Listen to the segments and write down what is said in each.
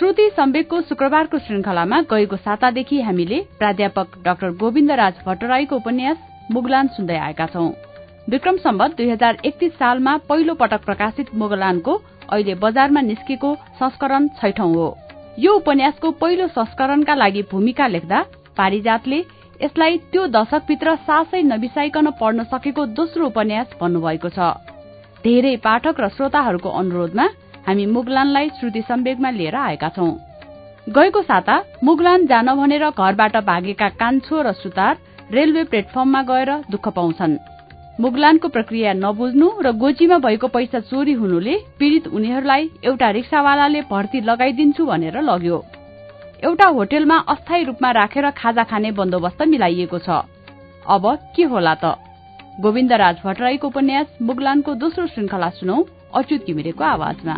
श्रुति सम्वेकको शुक्रबारको श्रृंखलामा गएको सातादेखि हामीले प्राध्यापक डाक्टर गोविन्द राज भट्टराईको उपन्यास मुगलान सुन्दै आएका छौं। विक्रम सम्बत दुई हजार एकतीस सालमा पहिलो पटक प्रकाशित मुगलानको अहिले बजारमा निस्केको संस्करण छैठौं हो। यो उपन्यासको पहिलो संस्करणका लागि भूमिका लेख्दा पारिजातले यसलाई त्यो दशकभित्र सासै नबिसाइकन पढ्न सकेको दोस्रो उपन्यास भन्नुभएको छ। धेरै पाठक र श्रोताहरूको अनुरोधमा हामी मुगलानलाई श्रुति सम्वेगमा लिएर आएका छौं। गएको साता मुगलान जान भनेर घरबाट भागेका कान्छो र सुतार रेलवे प्लेटफर्ममा गएर दुःख पाउँछन्। मुगलानको प्रक्रिया नबुझ्नु र गोजीमा भएको पैसा चोरी हुनुले पीड़ित उनीहरूलाई एउटा रिक्सावालाले भर्ती लगाइदिन्छु भनेर लग्यो। एउटा होटेलमा अस्थायी रूपमा राखेर खाजा खाने बन्दोबस्त मिलाइएको छ। अब के होला त? गोविन्द राज भट्टराईको उपन्यास मुगलानको दोस्रो श्रृंखला सुनौ। अच्युत घिमिरेको आवाजमा।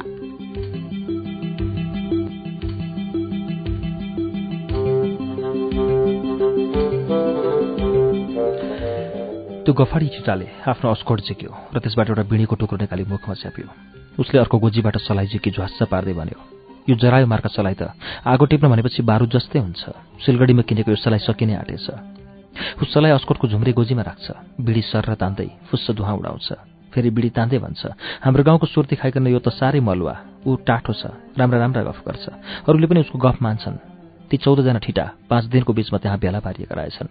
त्यो गफाडी चिटाले आफ्नो अस्कोट झिक्यो र त्यसबाट एउटा बिँडीको टुक्रो निकाली मुखमा च्याप्यो। उसले अर्को गोजीबाट सलाई झिकी झ्वास्स पार्दै भन्यो यो जरायो मार्का सलाई त। आगो टिप्न भनेपछि बारुद जस्तै हुन्छ। सिलगढीमा किनेको यो सलाई सकिने आँटेछ। उस सलाई अस्कोटको झुम्रे गोजीमा राख्छ। बिडी सर र तान्दै फुस्स धुवा उडाउँछ। फेरि बिडी तान्दै भन्छ। हाम्रो गाउँको सुर्ती खाइकन यो त साह्रै मलुवा। ऊ टाठो छ। राम्रा राम्रा गफ गर्छ। अरूले पनि उसको गफ मान्छन्। ती चौधजना ठिटा पाँच दिनको बीचमा त्यहाँ भेला पारिएका रहेछन्।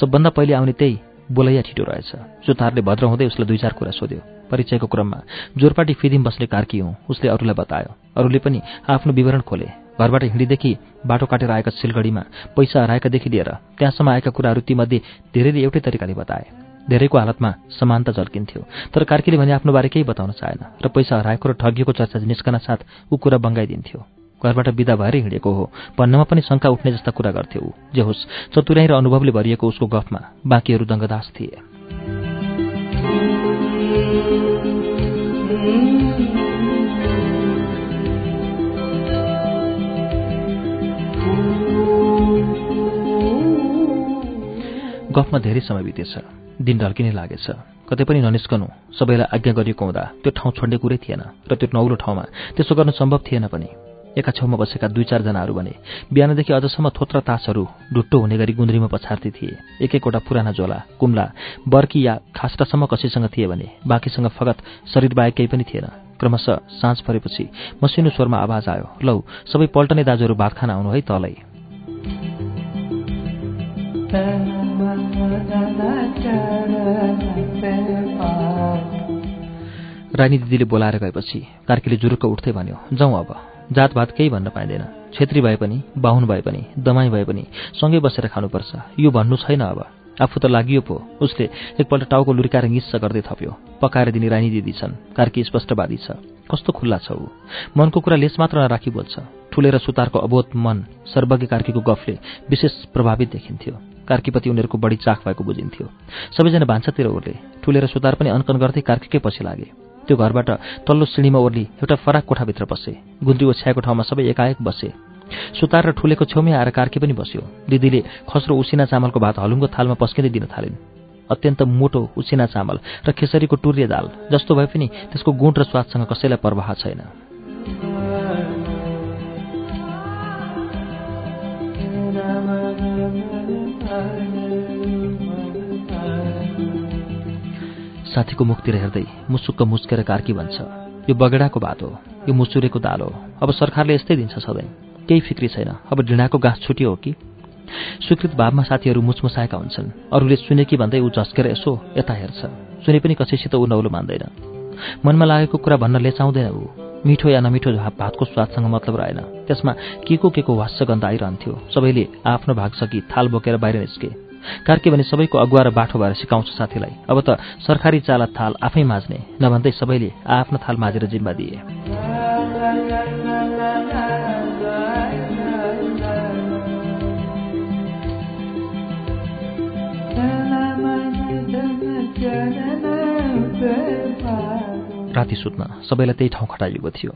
सबभन्दा पहिले आउने त्यही बोलैया ठिटो रहेछ। सुतारले भद्र हुँदै उसलाई दुई चार कुरा सोध्यो। परिचयको क्रममा जोरपाटी फिदिम बस्ने कार्की हुँ। उसले अरूलाई बतायो। अरूले पनि आफ्नो विवरण खोले। घरबाट हिँडीदेखि बाटो काटेर आएका सिलगढीमा पैसा हराएकादेखि लिएर त्यहाँसम्म आएका कुराहरू तीमध्ये धेरैले एउटै तरिकाले बताए। धेरैको हालतमा समानता झल्किन्थ्यो। तर कार्कीले भने आफ्नो बारे केही बताउन चाहेन र पैसा हराएको र ठगिएको चर्चा निस्कन साथ ऊ कुरा बङ्गाइदिन्थ्यो घरबाट विदा भएर हिँडेको हो। भन्नमा पनि शङ्का उठ्ने जस्ता कुरा गर्थ्यो ऊ। जे होस् चतुराई र अनुभवले भरिएको उसको गफमा बाँकीहरू दङ्गदास थिए। गफमा धेरै समय बितेछ। दिन ढल्किने लागेछ। कतै पनि ननिस्कनु सबैलाई आज्ञा गरिएको हुँदा त्यो ठाउँ छोड्ने कुरै थिएन र त्यो नौलो ठाउँमा त्यसो गर्न सम्भव थिएन पनि। एका छेउमा बसेका दुई चारजनाहरू भने बिहानदेखि अझसम्म थोत्र तासहरू ढुट्टो हुने गरी गुन्द्रीमा पछार्ती थिए। एक एकवटा पुराना झोला कुम्ला बर्की या खास्टासम्म कसैसँग थिए भने बाँकीसँग फगत शरीर बाहेक केही पनि थिएन। क्रमशः साँझ परेपछि मसिनो स्वरमा आवाज आयो लौ सबै पल्टने दाजुहरू भात खान आउनु है तलै। रानी दिदीले बोलाएर गएपछि कार्कीले जुरुक्क उठ्दै भन्यो जाउँ अब जातभात केही भन्न पाइँदैन। छेत्री भए पनि बाहुन भए पनि दमाई भए पनि सँगै बसेर खानुपर्छ। यो भन्नु छैन अब। आफू त लागियो पो। उसले एकपल्ट टाउको लुर्काएर निस्स गर्दै थप्यो। पकाएर दिने रानी दिदी छन्। कार्की स्पष्टवादी छ। कस्तो खुल्ला छ ऊ। मनको कुरा लेस मात्र नराखी बोल्छ। ठुलेर सुतारको अबोध मन सर्वज्ञ कार्कीको गफले विशेष प्रभावित देखिन्थ्यो। कार्कीपति उनीहरूको बढी चाख भएको बुझिन्थ्यो। सबैजना भान्सातिर उर्ले ठुलेर सुतार पनि अनकन गर्दै कार्कीकै पछि लागे। त्यो घरबाट तल्लो सिँढीमा ओर्ली एउटा फराक कोठाभित्र बसे। गुन्द्री ओछ्याएको ठाउँमा सबै एकाएक बसे। सुतार र ठुलेको छेउमै आएर कार्की पनि बस्यो। दिदीले खस्रो उसिना चामलको भात हलुङ्गो थालमा पस्किँदै दिन थालिन्। अत्यन्त मोटो उसिना चामल र खेसरीको टुर्य दाल। जस्तो भए पनि त्यसको गुण र स्वादसँग कसैलाई प्रवाह छैन। साथीको मुखतिर हेर्दै मुसुक्क मुस्केर कार्की भन्छ यो बगेडाको भात हो यो मुसुरेको दाल हो। अब सरकारले यस्तै दिन्छ सधैँ। केही फिक्री छैन। अब ढिँडाको गाँस छुट्यो हो कि? स्वीकृत भावमा साथीहरू मुचमुसाएका हुन्छन्। अरूले सुने कि भन्दै ऊ झस्केर यसो यता हेर्छ। सुने पनि कसैसित ऊ नौलो मान्दैन। मनमा लागेको कुरा भन्न लेचाउँदैन ऊ। मिठो या नमिठो भातको स्वादसँग मतलब रहेन। त्यसमा के को के को वास्य गन्ध आइरहन्थ्यो। सबैले आफ्नो भाग सकी थाल बोकेर बाहिर निस्के। कार्के भने सबैको अगुवा र बाठो भएर सिकाउँछ साथीलाई। अब त सरकारी चाला थाल आफै माझ्ने नभन्दै सबैले आफ्नो थाल माझेर जिम्मा दिए। राति सुत्न सबैलाई त्यही ठाउँ खटाइएको थियो।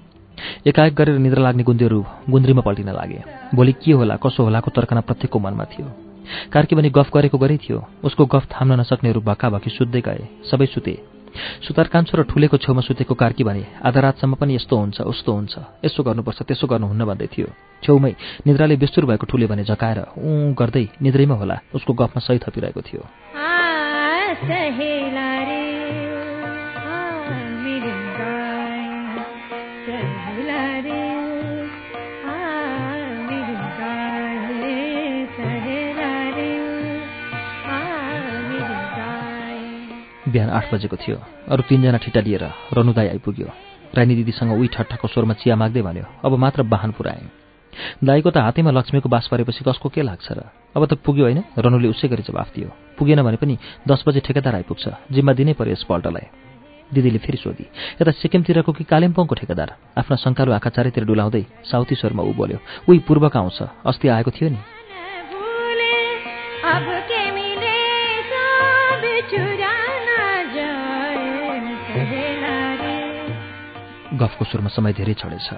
एकाएक गरेर निद्रा लाग्ने गुन्द्रीहरू गुन्द्रीमा पल्टिन लागे। भोलि के होला कसो होलाको तर्कना प्रत्येकको मनमा थियो। कार्की भने गफ गरेको गरै थियो। उसको गफ थाम्न नसक्नेहरू भक्काभक्की सुत्दै गए। सबै सुते। सुतार कान्छो र ठुलेको छेउमा सुतेको कार्की भने आधा रातसम्म पनि यस्तो हुन्छ उस्तो हुन्छ। यसो गर्नुपर्छ त्यसो गर्नुहुन्न भन्दै थियो। छेउमै निद्राले बेस्तुर भएको ठुले भने झकाएर ऊ गर्दै निद्रैमा होला। उसको गफमा सही थपिरहेको थियो। बिहान आठ बजेको थियो। अरू तिनजना ठिटा लिएर रनुदाई आइपुग्यो। रानी दिदीसँग उही ठट्ठाको स्वरमा चिया माग्दै भन्यो अब मात्र वाहन पुऱ्याए। दाईको त हातैमा लक्ष्मीको बास परेपछि कसको के लाग्छ र? अब त पुग्यो होइन? रनुले उसै गरी जवाफ दियो पुगेन भने पनि दस बजे ठेकेदार आइपुग्छ। जिम्मा दिनै पर्यो यसपल्टलाई दिदीले फेरि सोधी यता सिक्किमतिरको कि कालिम्पोङको ठेकेदार? आफ्ना शङ्कालु आँखा चारैतिर डुलाउँदै साउथी स्वरमा ऊ बोल्यो उही पूर्वका आउँछ। अस्ति आएको थियो नि गफको सुरमा समय धेरै छडेछ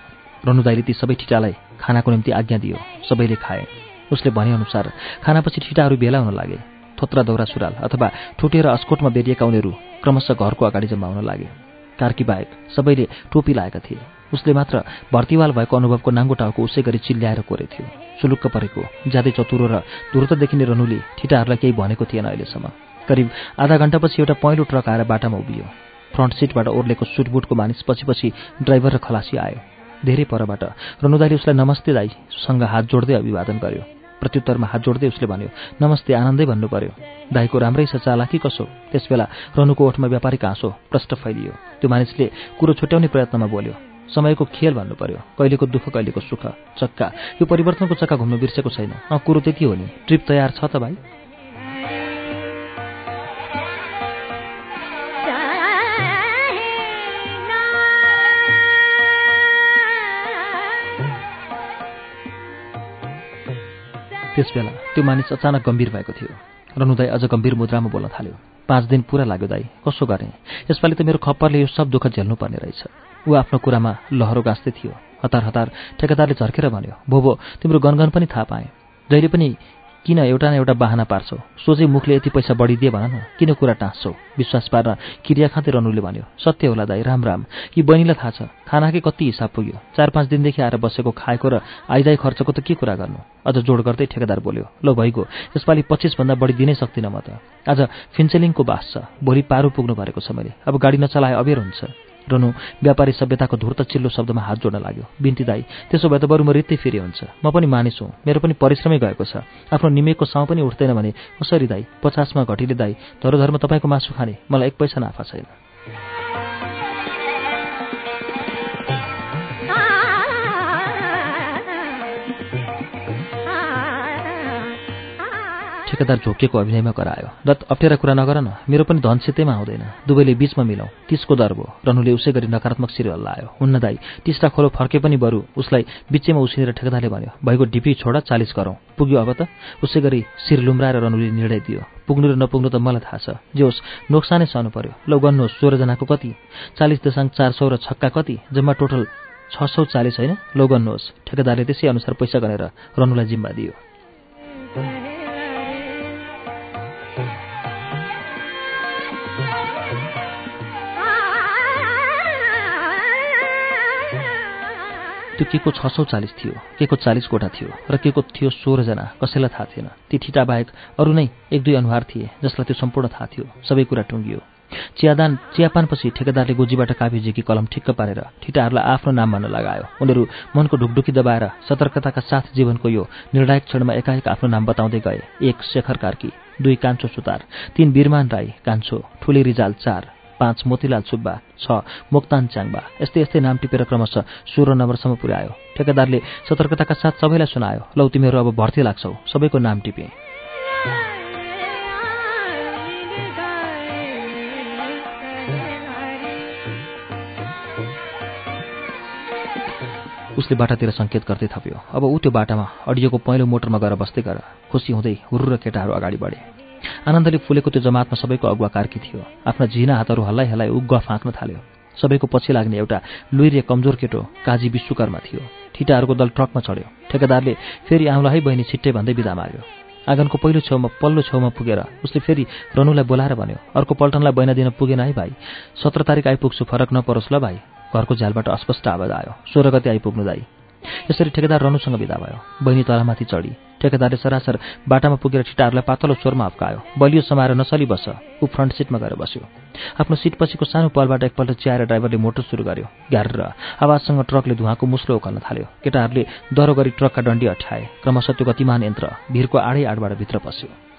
रनुदाईले ती सबै ठिटालाई खानाको निम्ति आज्ञा दियो। सबैले खाए। उसले भनेअनुसार खानापछि ठिटाहरू भेला हुन लागे। थोत्रा दौरा सुराल अथवा ठुटेर अस्कोटमा बेरिएका उनीहरू क्रमशः घरको अगाडि जम्मा हुन लागे। कार्की बाहेक सबैले टोपी लाएका थिए। उसले मात्र भर्तीवाल भएको अनुभवको नाङ्गो टाउको उसै गरी चिल्ल्याएर कोरेथ्यो सुलुक्क परेको ज्यादै चतुरो र दुरत देखिने रनुले ठिटाहरूलाई केही भनेको थिएन अहिलेसम्म। करिब आधा घन्टापछि एउटा पहिलो ट्रक आएर बाटामा उभियो। फ्रन्ट सिटबाट ओर्लेको सुटबुटको मानिस पछि पछि ड्राइभर र खलासी आयो। धेरै परबाट। रनुदाईले उसलाई नमस्ते दाईसँग हात जोड्दै अभिवादन गर्यो। प्रत्युत्तरमा हात जोड्दै उसले भन्यो नमस्ते आनन्दै भन्नु पर्यो दाईको राम्रै छ चालाकी कसो? त्यसबेला रनुको ओठमा व्यापारिक हाँसो प्रष्ट फैलियो। त्यो मानिसले कुरो छुट्याउने प्रयत्नमा बोल्यो समयको खेल भन्नु पर्यो कहिलेको दुःख कहिलेको सुख। चक्का। यो परिवर्तनको चक्का घुम्नु बिर्सेको छैन। अँ कुरो त्यति हो नि। ट्रिप तयार छ त भाइ? त्यसबेला त्यो मानिस अचानक गम्भीर भएको थियो रनुदाई अझ गम्भीर मुद्रामा बोल्न थाल्यो। पाँच दिन पुरा लाग्यो दाई कसो गरेँ? यसपालि त मेरो खप्परले यो सब दुःख झेल्नुपर्ने रहेछ। ऊ आफ्नो कुरामा लहरो गाँच्दै थियो। हतार हतार ठेकेदारले झर्केर भन्यो भो तिम्रो गनगन पनि थाहा पाएँ। जहिले पनि किन एउटा न एउटा बाहना पार्छौ? सोझै मुखले यति पैसा बढिदिए भन न किन कुरा टाँस्छौ? विश्वास पार्न क्रिया खाँदै रनुले भन्यो सत्य होला दाई राम राम। कि बहिनीलाई थाहा छ खानाकै कति हिसाब पुग्यो। चार पाँच दिनदेखि आएर बसेको खाएको र आइदाई खर्चको त के कुरा गर्नु? अझ जोड गर्दै ठेकेदार बोल्यो ल भइगयो यसपालि पच्चिसभन्दा बढी दिनै सक्दिनँ म त। आज फिन्चेलिङको बास छ भोलि पारो पुग्नु परेको छ मैले। अब गाडी नचलाए अबेर हुन्छ। रनु व्यापारी सभ्यताको धुर्त चिल्लो शब्दमा हात जोड्न लाग्यो। बिन्ती दाई त्यसो भए त बरु म रित्तै फेरि हुन्छ म पनि मानिस हुँ। मेरो पनि परिश्रमै गएको छ। आफ्नो निमेकको साउ पनि उठ्दैन भने कसरी दाई पचासमा घटिले दाई धरोधरमा तपाईँको मासु खाने। मलाई एक पैसा नाफा छैन। ठेकेदार झोकेको अभिनयमा गरायो रत अप्ठ्यारा कुरा नगर न मेरो पनि धन सितैमा आउँदैन दुवैले बीचमा मिलाउँ तिसको दर भयो। रनुले उसै गरी नकारात्मक शिर हल्लायो हुन्न दाई तिसटा खोलो फर्के पनि बरु। उसलाई बिचैमा उसिनेर ठेकेदारले भन्यो भएको डिपी छोड चालिस गरौँ। पुग्यो अब त। उसै गरी शिर लुम्राएर रनुले निर्णय दियो। पुग्नु र नपुग्नु त मलाई थाहा छ। जे होस् नोक्सानै सहनु पर्यो। लौ गर्नुहोस् सोह्रजनाको कति? चालिस दशाङ चार सौ र छक्का कति? जम्मा टोटल छ सौ चालिस होइन? लौ गर्नुहोस् ठेकेदारले त्यसै अनुसार पैसा गनेर रनुलाई जिम्मा दियो। त्यो के को छ सौ चालिस थियो के को चालिस कोठा थियो र के को थियो सोह्रजना कसैलाई थाहा थिएन। ती ठिटा बाहेक अरू नै एक दुई अनुहार थिए जसलाई त्यो सम्पूर्ण थाहा थियो। सबै कुरा टुङ्गियो। चियादान चियापानपछि ठेकेदारले गोजीबाट काभिजीकी कलम ठिक्क पारेर ठिटाहरूलाई आफ्नो नाम भन्न लगायो। उनीहरू मनको ढुकढुकी दबाएर सतर्कताका साथ जीवनको यो निर्णायक क्षणमा एकाएक आफ्नो नाम बताउँदै गए। एक शेखर कार्की दुई कान्छो सुतार तीन बिरमान राई कान्छो ठुली रिजाल चार। पाँच मोतीलाल सुब्बा छ मोक्तान च्याङबा। यस्तै यस्तै नाम टिपेर क्रमशः सोह्र नम्बरसम्म पुर्यायो। ठेकेदारले सतर्कताका साथ सबैलाई सुनायो लौ तिमीहरू अब भर्ती लाग्छौ। सबैको नाम टिपे। उसले बाटातिर सङ्केत गर्दै थप्यो। अब ऊ त्यो बाटामा अडियोको पहिलो मोटरमा गएर बस्दै गर खुसी हुँदै हुर्र केटाहरू अगाडि बढे। आनन्दले फुलेको त्यो जमातमा सबैको अगुवा कार्की थियो। आफ्ना झिना हातहरू हल्लाइ हल्लाइ उग्वा फाँक्न थाल्यो। सबैको पछि लाग्ने एउटा लुइरे कमजोर केटो काजी विश्वकर्मा थियो। ठिटाहरूको दल ट्रकमा चढ्यो। ठेकेदारले फेरि आउँला है बहिनी छिट्टै भन्दै बिदा माग्यो आँगनको पहिलो छेउमा पल्लो छेउमा पुगेर उसले फेरि रनुलाई बोलाएर भन्यो अर्को पल्टनलाई बहिना दिन पुगेन है भाइ। सत्र तारिक आइपुग्छु फरक नपरोस् ल भाइ। घरको झ्यालबाट अस्पष्ट आवाज आयो। सोह्र गते आइपुग्नु दाई यसरी ठेकेदार रनुसँग विदा भयो। बहिनी तलामाथि चढी। ठेकेदारले सरासर बाटामा पुगेर ठिटाहरूलाई पातलो स्वरमा अफ्कायो बलियो समाएर नसली बस्छ ऊ फ्रन्ट सिटमा गएर बस्यो। आफ्नो सिट पछिको सानो पलबाट एकपल्ट चियाएर ड्राइभरले मोटर सुरु गर्यो। ग्यार आवाजसँग ट्रकले धुवाको मुस्लो उकाल्न थाल्यो। केटाहरूले दह्रो गरी ट्रकका डन्डी अठ्याए। क्रमशः त्यो गतिमान यन्त्र भिरको आडै आडबाट भित्र पस्यो।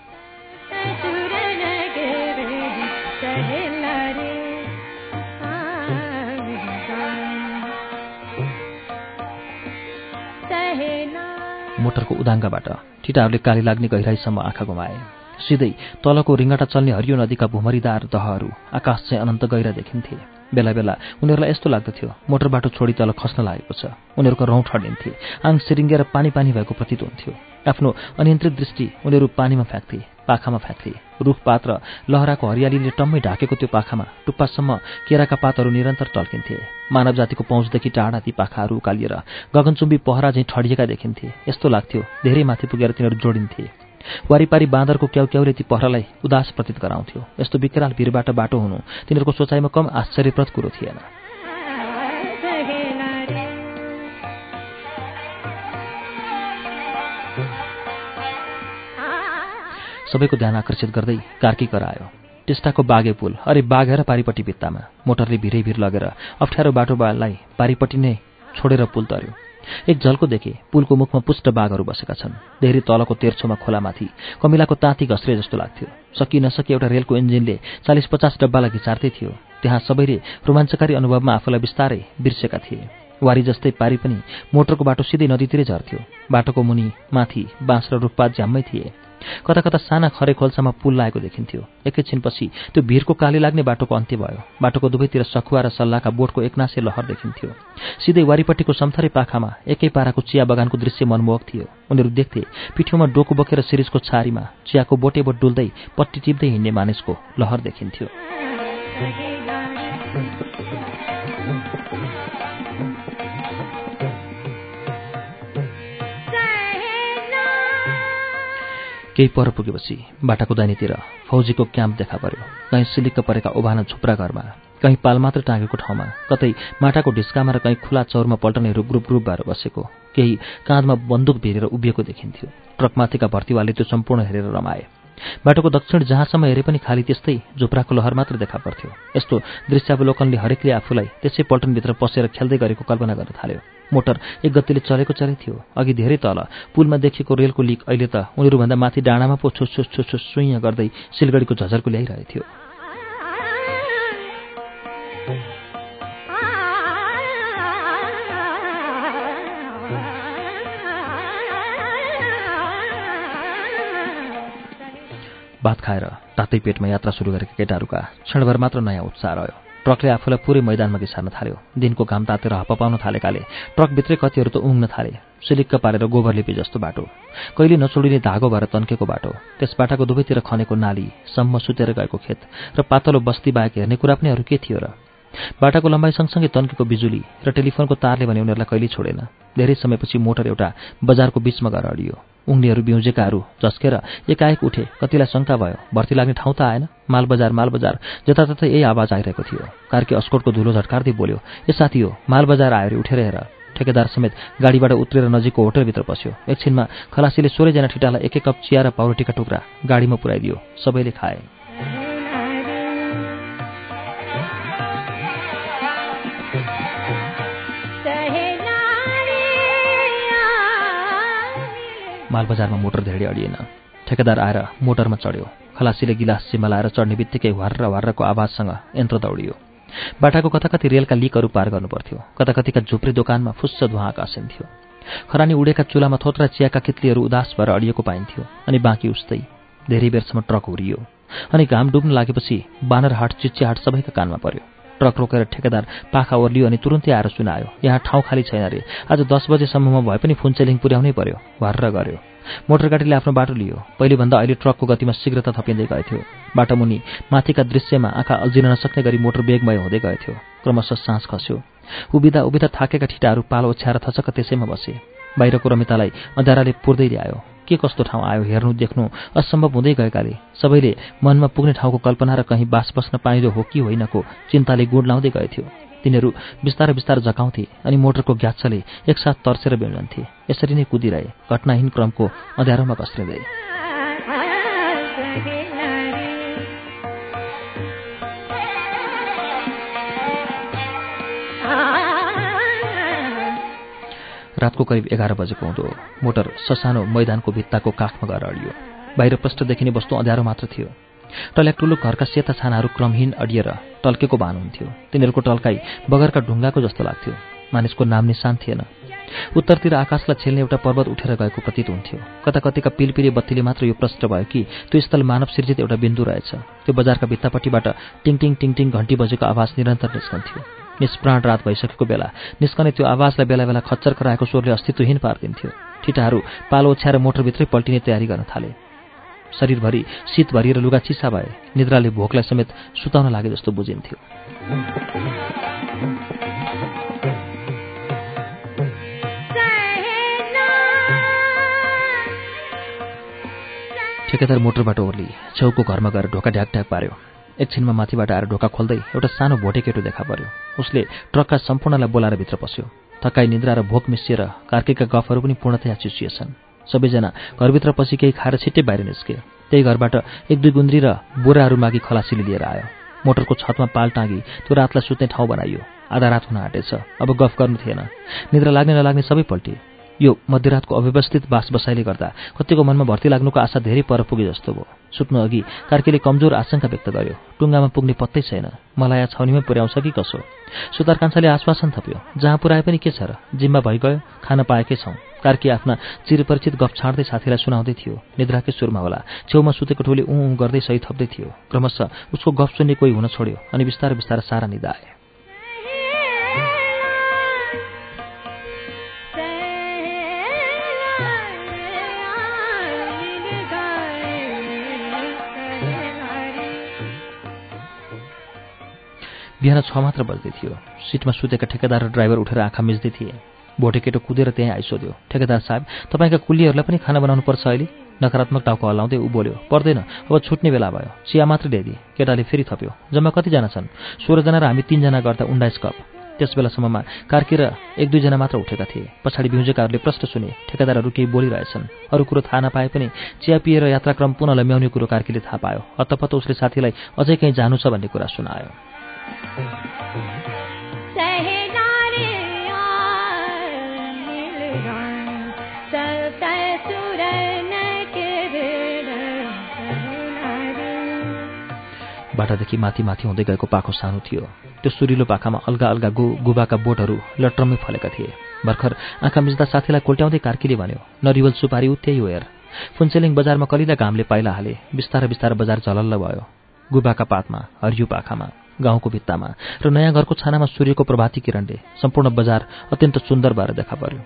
मोटरको उदाङ्गाबाट। ठिटाहरूले काली लाग्ने गहिराईसम्म आँखा गुमाए। सिधै तलको रिङ्गटा चल्ने हरियो नदीका भुमरीदार दहहरू आकाश चाहिँ अनन्त गहिरा देखिन्थे। बेला बेला उनीहरूलाई यस्तो लाग्दथ्यो मोटर बाटो छोडी तल खस्न लागेको छ। उनीहरूको रौँ ठडिन्थे। आङ सिरिङ्गेर पानी पानी भएको प्रतीत हुन्थ्यो आफ्नो अनियन्त्रित दृष्टि उनीहरू पानीमा फ्याँक्थे। पाखामा फ्याँक्थे। रुखपात र लहराको हरियालीले टम्मै ढाकेको त्यो पाखामा टुप्पासम्म केराका पातहरू निरन्तर टल्किन्थे मानव जातिको पहुँचदेखि टाढा ती पाखाहरू उकालिएर गगनचुम्बी पहरा झैँ ठडिएका देखिन्थे। यस्तो लाग्थ्यो धेरै माथि पुगेर तिनीहरू जोडिन्थे। वारिपारी बाँदरको क्याउक्याउले ती पहरालाई उदास प्रतीत गराउँथ्यो। यस्तो विकराल भिरबाट बाटो हुनु तिनीहरूको सोचाइमा कम आश्चर्यप्रद कुरो थिएन। सबैको ध्यान आकर्षित गर्दै कार्की करायो टिस्टाको बागे पुल अरे बाघेर पारिपट्टि भित्तामा मोटरले भिरै भिर लगेर अप्ठ्यारो बाटोलाई पारिपट्टि नै छोडेर पुल तर्यो। एक झल्को देखे पुलको मुखमा पुष्ट बाघहरू बसेका छन्। धेरै तलको तेर्छोमा खोलामाथि कमिलाको ताती घस्रे जस्तो लाग्थ्यो। सकि नसकी एउटा रेलको इन्जिनले चालिस पचास डब्बालाई घिचार्दै थियो। त्यहाँ सबैले रोमाञ्चकारी अनुभवमा आफूलाई बिस्तारै बिर्सेका थिए। वारी जस्तै पारी पनि मोटरको बाटो सिधै नदीतिरै झर्थ्यो। बाटोको मुनि माथि बाँस र रुखपात झ्याम्मै थिए। कता कता साना खरे खोल्सामा पुल लागेको देखिन्थ्यो। एकैछिनपछि त्यो भिरको काली लाग्ने बाटोको अन्त्य भयो। बाटोको दुवैतिर सखुवा र सल्लाहका बोटको एकनासे लहर देखिन्थ्यो। सिधै वारिपट्टिको समथरे पाखामा एकै पाराको चिया बगानको दृश्य मनमोहक थियो। उनीहरू देख्थे पिठ्यौमा डोको बोकेर सिरिजको छारीमा चियाको बोटे बोट डुल्दै पट्टी टिप्दै हिँड्ने मानिसको लहर देखिन्थ्यो। केही पर पुगेपछि बाटाको दाहिनेतिर फौजीको क्याम्प देखा पर्यो। कहीँ सिलिक्क परेका ओभाना झुप्रा घरमा कहीँ पाल मात्र टाँगेको ठाउँमा कतै माटाको ढिस्कामा र कहीँ खुला चौरमा पल्टनेहरू ग्रुप ग्रुप भएर बसेको केही काँधमा बन्दुक भिरेर उभिएको देखिन्थ्यो। ट्रकमाथिका भर्तीवाले त्यो सम्पूर्ण हेरेर रमाए। बाटोको दक्षिण जहाँसम्म हेरे पनि खाली त्यस्तै झुप्राको लहर मात्र देखा पर्थ्यो। यस्तो दृश्यावलोकनले हरेकले आफूलाई त्यसै पल्टनभित्र पसेर खेल्दै गरेको कल्पना गर्न थाल्यो। मोटर एक गतिले चलेको चले थियो। अघि धेरै तल पुलमा देखिएको रेलको लिक अहिले त उनीहरूभन्दा माथि डाँडामा पो छुस छुस छुस छुस सुइँ गर्दै सिलगढीको झझरको ल्याइरहेथ्यो भात खाएर तातै पेटमा यात्रा सुरु गरेका केटाहरूका क्षणभर मात्र नयाँ उत्साह रह्यो। ट्रकले आफूलाई पुरै मैदानमा घिसार्न थाल्यो। दिनको घाम तातेर हप्पा पाउन थालेकाले ट्रकभित्रै कतिहरू त उङ्न थाले सिलिक्क पारेर गोबर लिपे जस्तो बाटो कहिले नचोडिने धागो भएर तन्केको बाटो त्यस बाटाको दुवैतिर खनेको नाली सम्म सुतेर गएको खेत र पातलो बस्ती बाहेक हेर्ने कुरा पनि अरू के थियो र? बाटाको लम्बाइ सँगसँगै तन्केको बिजुली र टेलिफोनको तारले भने उनीहरूलाई कहिले छोडेन। धेरै समयपछि मोटर एउटा बजारको बिचमा गएर अडियो। उङ्नीहरू बिउजेकाहरू झस्केर एकाएक उठे। कतिलाई शङ्का भयो। भर्ती लाग्ने ठाउँ त आएन। मालबजार मालबजार। जताततै यही आवाज आइरहेको थियो। कार्की अस्कोटको धुलो झट्कार्दै बोल्यो ए साथी हो मालबजार आयो उठेर हेर। ठेकेदार समेत गाडीबाट उत्रेर नजिकको होटलभित्र पस्यो। एकछिनमा खलासीले सोह्रैजना ठिटालाई एक एक कप चिया र पाउरोटीका टुक्रा गाडीमा पुऱ्याइदियो। सबैले खाए। मालबजारमा मोटर धेरै अडिएन। ठेकेदार आएर मोटरमा चढ्यो। खलासीले गिलास सिमलाएर चढ्ने बित्तिकै वार्र वार्रको आवाजसँग यन्त्र दौडियो। बाटाको कता कति रेलका लिकहरू पार गर्नुपर्थ्यो। कता कतिका झुप्री दोकानमा फुस्स धुवा आकाशिन्थ्यो खरानी उडेका चुलामा थोत्रा चियाका कित्लीहरू उदास भएर अडिएको पाइन्थ्यो अनि बाँकी उस्तै धेरै बेरसम्म ट्रक हुरियो अनि घाम डुब्न लागेपछि बानरहाट चिच्याहाट सबैका कानमा पर्यो। ट्रक रोकेर ठेकेदार पाखा ओर्लियो अनि तुरुन्तै आएर सुनायो यहाँ ठाउँ खाली छैन रे। आज दस बजेसम्ममा भए पनि फुन्चेलिङ पुर्याउनै पर्यो भर्र गर्यो। मोटरगाडीले आफ्नो बाटो लियो। पहिलेभन्दा अहिले ट्रकको गतिमा शीघ्रता थपिँदै गएथ्यो बाटोमुनि माथिका दृश्यमा आँखा अल्झिन नसक्ने गरी मोटर बेगमय हुँदै गएथ्यो क्रमशः सास खस्यो। उभिँदा उभिँदा थाकेका ठिटाहरू पालो ओछ्याएर थचक्क त्यसैमा बसे। बाहिरको रमितालाई अँध्याराले पुर्दै ल्यायो। के कस्तो ठाउँ आयो हेर्नु देख्नु असम्भव हुँदै गएकाले। सबैले मनमा पुग्ने ठाउँको कल्पना र कहीँ बास बस्न पाइँदो हो कि होइनको चिन्ताले गुण लाउँदै गएथ्यो। तिनीहरू बिस्तारै बिस्तारै जगाउँथे अनि मोटरको ग्याचले एकसाथ तर्सेर बिउजन्थे यसरी नै कुदिरहे घटनाहीन क्रमको अँध्यारोमा कस्रिँदै। रातको करिब एघार बजेको हुँदो मोटर ससानो मैदानको भित्ताको काखमा गएर अडियो। बाहिर प्रष्ट देखिने वस्तु अँध्यारो मात्र थियो। टल्याक्टुलो घरका सेता छानाहरू क्रमहीन अडिएर टल्केको भान हुन्थ्यो। तिनीहरूको टल्काई बगरका ढुङ्गाको जस्तो लाग्थ्यो। मानिसको नाम निशान थिएन। उत्तरतिर आकाशलाई छेल्ने एउटा पर्वत उठेर गएको प्रतीत हुन्थ्यो। कता कतिका पिलपिरे बत्तीले मात्र यो प्रष्ट भयो कि त्यो स्थल मानव सिर्जित एउटा बिन्दु रहेछ। त्यो बजारका भित्तापट्टिबाट टिङ टिङ टिङ टिङ घन्टी बजेको आवाज निरन्तर निस्कन्थ्यो। निष्प्राण रात भइसकेको बेला निस्कने त्यो आवाजलाई बेला बेला खच्चर कराएको स्वरले अस्तित्वहीन पारिदिन्थ्यो। ठिटाहरू पालो ओछ्याएर मोटरभित्रै पल्टिने तयारी गर्न थाले। शरीरभरि शीत भरिएर लुगा चिसा भए निद्राले भोकलाई समेत सुताउन लागे जस्तो बुझिन्थ्यो। ठेकेदार मोटरबाट ओर्ली छेउको घरमा गएर ढोका ढ्याक ढ्याक पार्यो। एकछिनमा माथिबाट आएर ढोका खोल्दै एउटा सानो भोटे केटो देखा पर्यो। उसले ट्रकका सम्पूर्णलाई बोलाएर भित्र पस्यो। थकाई निद्रा र भोक मिसिएर कार्कीका गफहरू पनि पूर्णतया चिसिएछन् सबैजना घरभित्र पछि केही खाएर छिट्टै बाहिर निस्के। त्यही घरबाट एक दुई गुन्द्री र बोराहरू मागी खलासीले लिएर आयो। मोटरको छतमा पाल टाँगी त्यो रातलाई सुत्ने ठाउँ बनाइयो। आधा रात हुन आँटेछ। अब गफ गर्नु थिएन। निद्रा लाग्ने नलाग्ने सबै पल्टिए यो मध्यरातको अव्यवस्थित बास बसाइले गर्दा कतिको मनमा भर्ती लाग्नुको आशा धेरै पर पुगे जस्तो भयो। सुत्नु अघि कार्कीले कमजोर आशंका व्यक्त गर्यो। टुङ्गामा पुग्ने पत्तै छैन। मलाई छाउनीमै पुर्याउँछ कि कसो? सुतार कान्छाले आश्वासन थप्यो। जहाँ पुऱ्याए पनि के छ र? जिम्मा भइगयो। खान पाएकै छौँ। कार्की आफ्ना चिरपरिचित गफ छाड्दै साथीलाई सुनाउँदै थियो। निद्राकै सुरमा होला। छेउमा सुतेको ठुले ऊ गर्दै सही थप्दै थियो। क्रमशः उसको गफ सुन्ने कोही हुन छोड्यो अनि बिस्तारै बिस्तारै सारा निदा आए बिहान छ मात्र बज्दै थियो। सिटमा सुतेका ठेकेदार र ड्राइभर उठेर आँखा मिच्दै थिए। भोटे केटो कुदेर त्यहीँ आइसोध्यो ठेकेदार साहब तपाईँका कुलीहरूलाई पनि खाना बनाउनु पर्छ अहिले? नकारात्मक टाउको हल्लाउँदै ऊ बोल्यो पर्दैन अब छुट्ने बेला भयो। चिया मात्र ल्याइदिए। केटाले फेरि थप्यो जम्मा कतिजना छन्? सोह्रजना र हामी तिनजना गर्दा उन्नाइस कप। त्यस बेलासम्ममा कार्की र एक दुईजना मात्र उठेका थिए। पछाडि बिउजेकाहरूले प्रश्न सुने ठेकेदारहरू केही बोलिरहेछन्। अरू कुरो थाहा नपाए पनि चिया पिएर यात्राक्रम पुनः लम्याउने कुरो कार्कीले थाहा पायो। हत्तपत्त उसले साथीलाई अझै कहीँ जानु छ भन्ने कुरा सुनायो। बाटादेखि माथि माथि हुँदै गएको पाखो सानो थियो। त्यो सुरिलो पाखामा अल्गा अल्गा गु गुबाका बोटहरू लट्रमै फलेका थिए। भर्खर आँखा मिच्दा साथीलाई कोल्ट्याउँदै कार्कीले भन्यो नरिवल सुपारी उत्यही हो हेर फुन्चेलिङ बजारमा कलिला घामले पाइला हाले। बिस्तारै बिस्तारै बजार झलल्ल भयो। गुबाका पातमा हरियो पाखामा। गाउँको भित्तामा र नयाँ घरको छानामा सूर्यको प्रभाती किरणले सम्पूर्ण बजार अत्यन्त सुन्दर भएर देखा पर्यो।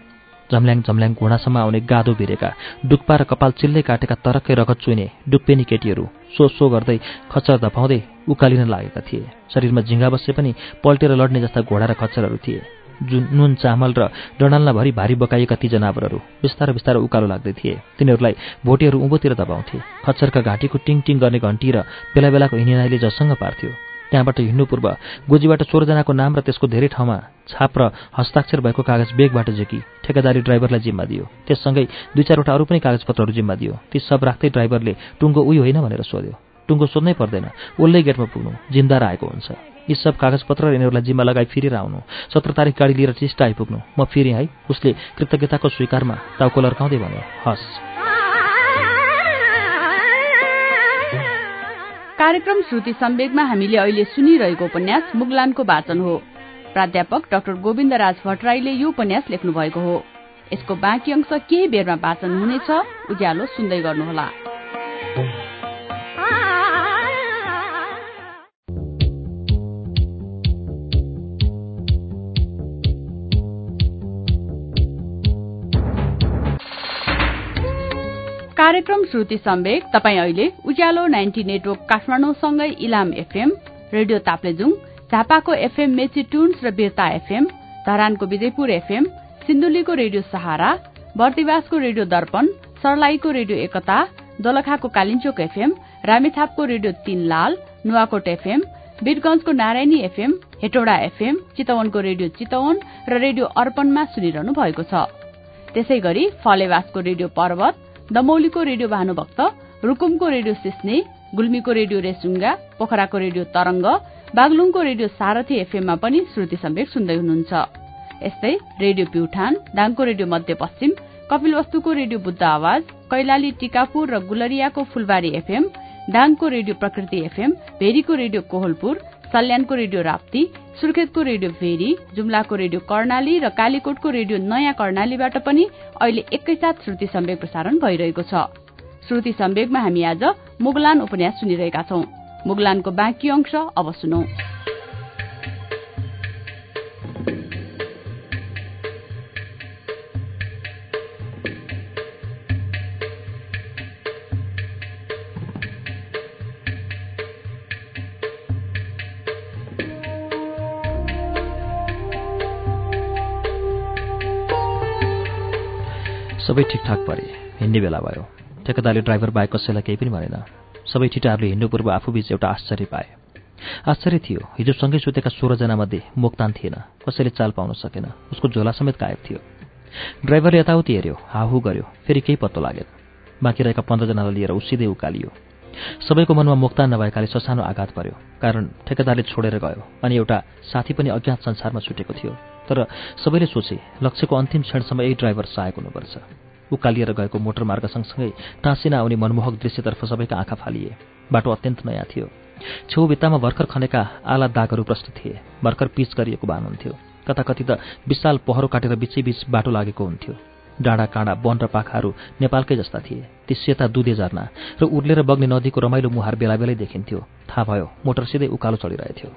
झम्ल्याङ झम्ल्याङ घुँडासम्म आउने गादो भिरेका डुक्पा र कपाल चिल्लै काटेका तरक्कै रगत चुइने डुक्पेनी केटीहरू सो सो गर्दै खच्चर धपाउँदै उकालिन लागेका थिए। शरीरमा झिङ्गा बसे पनि पल्टेर लड्ने जस्ता घोडा र खच्चरहरू थिए। जुन नुन चामल र डडाल्नाभरि भारी बकाइएका ती जनावरहरू बिस्तारै बिस्तारै उकालो लाग्दै थिए। तिनीहरूलाई भोटेहरू उँभोतिर दबाउँथे। खच्चरका घाँटीको टिङ गर्ने घन्टी र बेला बेलाको हिँडिनाइले जससँग पार्थ्यो। त्यहाँबाट हिँड्नु पूर्व गोजीबाट सोह्रजनाको नाम र त्यसको धेरै ठाउँमा छाप र हस्ताक्षर भएको कागज बेगबाट झेकी ठेकेदारी ड्राइभरलाई जिम्मा दियो। त्यससँगै दुई चारवटा अरू पनि कागजपत्रहरू जिम्मा दियो। ती सब राख्दै ड्राइभरले टुङ्गो उयो होइन भनेर सोध्यो। टुङ्गो सोध्नै पर्दैन। उल्लै गेटमा पुग्नु। जिम्दार आएको हुन्छ। यी सब कागजपत्र यिनीहरूलाई जिम्मा लगाई फिरेर आउनु। सत्र तारिक गाडी लिएर टिस्टा आइपुग्नु। म फेरि है उसले कृतज्ञताको स्वीकारमा टाउको लर्काउँदै भन्यो हस्। कार्यक्रम श्रुति सम्वेकमा हामीले अहिले सुनिरहेको उपन्यास मुगलानको वाचन हो। प्राध्यापक डाक्टर गोविन्द राज भट्टराईले यो उपन्यास लेख्नु भएको हो। यसको बाँकी अंश केही बेरमा वाचन हुनेछ उज्यालो सुन्दै गर्नुहोला। कार्यक्रम श्रुति सम्वेक तपाई अहिले उज्यालो नाइन्टी नेटवर्क काठमाडौँसँगै इलाम एफएम रेडियो ताप्लेजुङ झापाको एफएम मेची टुन्स र बिर्ता एफएम धरानको विजयपुर एफएम सिन्धुलीको रेडियो सहारा बर्दिवासको रेडियो दर्पण सर्लाहीको रेडियो एकता दोलखाको कालिचोक एफएम रामेछापको रेडियो तीनलाल नुवाकोट एफएम वीरगंजको नारायणी एफएम हेटौडा एफएम चितवनको रेडियो चितवन र रेडियो अर्पणमा सुनिरहनु भएको छ। त्यसै गरी फलेवासको रेडियो पर्वत दमौलीको रेडियो भानुभक्त रूकुमको रेडियो सिस्ने गुल्मीको रेडियो रेसुङ्गा पोखराको रेडियो तरंग बागलुङको रेडियो सारथी एफएममा पनि श्रुति सम्वेक सुन्दै हुनुहुन्छ। यस्तै रेडियो प्युठान दाङको रेडियो मध्यपश्चिम कपिलवस्तुको रेडियो बुद्ध आवाज कैलाली टिकापुर र गुलरियाको फुलबारी एफएम दाङको रेडियो प्रकृति एफएम भेरीको रेडियो कोहलपुर सल्यानको रेडियो राप्ती सुर्खेतको रेडियो भेरी जुम्लाको रेडियो कर्णाली र कालीकोटको रेडियो नयाँ कर्णालीबाट पनि अहिले एकैसाथ श्रुति सम्वेक प्रसारण भइरहेको छ। श्रुति सम्वेकमा हामी आज मुगलान उपन्यास सुनिरहेका छौं। मुगलानको बाँकी अंश अब सुनौ। सबै ठिकठाक परे। हिँड्ने बेला भयो। ठेकेदारले ड्राइभर बाहेक कसैलाई केही पनि भनेन। सबै ठिटाहरूले हिँड्नु पूर्व आफूबीच एउटा आश्चर्य पाए। आश्चर्य थियो। हिजो सँगै सुतेका सोह्रजनामध्ये मोक्तान थिएन। कसैले चाल पाउन सकेन। उसको झोला समेत गायब थियो। ड्राइभरले यताउति हेऱ्यो। हाहु गर्यो। फेरि केही पत्तो लागेन। बाँकी रहेका पन्ध्रजनालाई लिएर उसिँदै उकालियो। सबैको मनमा मोक्तान नभएकाले ससानो आघात पर्यो। कारण ठेकेदारले छोडेर गयो अनि एउटा साथी पनि अज्ञात संसारमा छुटेको थियो। तर सबैले सोचे लक्ष्यको अन्तिम क्षणसम्म यही ड्राइभर सहायक हुनुपर्छ। उकालिएर गएको मोटर मार्ग सँगसँगै टाँसिना आउने मनमोहक दृश्यतर्फ सबैका आँखा फालिए। बाटो अत्यन्त नयाँ थियो। छेउभित्तामा भर्खर खनेका आला दागहरू प्रस्तुत थिए। भर्खर पिच गरिएको बान हुन्थ्यो। कता कति त विशाल पहरो काटेर बिचै बीच बाटो लागेको हुन्थ्यो। डाँडा काँडा वन र पाखाहरू नेपालकै जस्ता थिए। ती सेता दुधे झर्ना र उर्लेर बग्ने नदीको रमाइलो मुहार बेला बेलै देखिन्थ्यो। थाहा भयो मोटर सिधै उकालो चढिरहेथ्यो।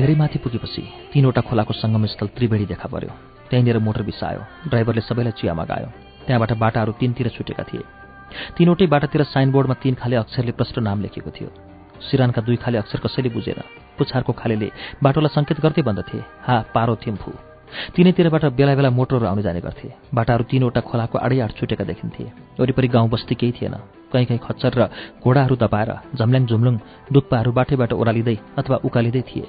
धेरै माथि पुगेपछि तीनवटा खोलाको सङ्गमस्थल त्रिवेणी देखा पर्यो। त्यहीँनिर मोटर बिसायो ड्राइभरले सबैलाई चिया मगायो त्यहाँबाट बाटाहरू तिनतिर छुटेका थिए। तीनवटै बाटातिर साइनबोर्डमा तीन खाले अक्षरले प्रष्ट नाम लेखेको थियो। सिरानका दुई खाले अक्षर कसैले बुझेन। पुछारको खालेले बाटोलाई सङ्केत गर्दै भन्दथे हा पारो थिम्फू। तिनैतिरबाट बेला बेला मोटरहरू आउने जाने गर्थे। बाटाहरू तीनवटा खोलाको आडै आड छुटेका देखिन्थे। वरिपरि गाउँ बस्ती केही थिएन। कहीँ कहीँ खच्चर र घोडाहरू दपाएर झम्ल्याङ झुम्लुङ डुक्पाहरू बाटैबाट ओह्रालिँदै अथवा उकालिँदै थिए।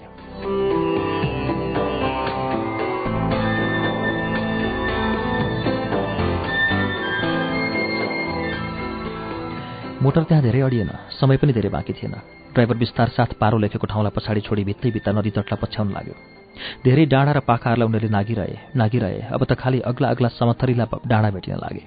मोटर त्यहाँ धेरै अडिएन समय पनि धेरै बाँकी थिएन। ड्राइभर बिस्तार साथ पारो लेखेको ठाउँलाई पछाडि छोडी भित्तै भित्ता नदी तटलाई पछ्याउन लाग्यो। धेरै डाँडा र पाखाहरूलाई उनीहरूले नागिरहे नागिरहे। अब त खालि अग्ला अग्ला समथरीला डाँडा भेटिन लागे।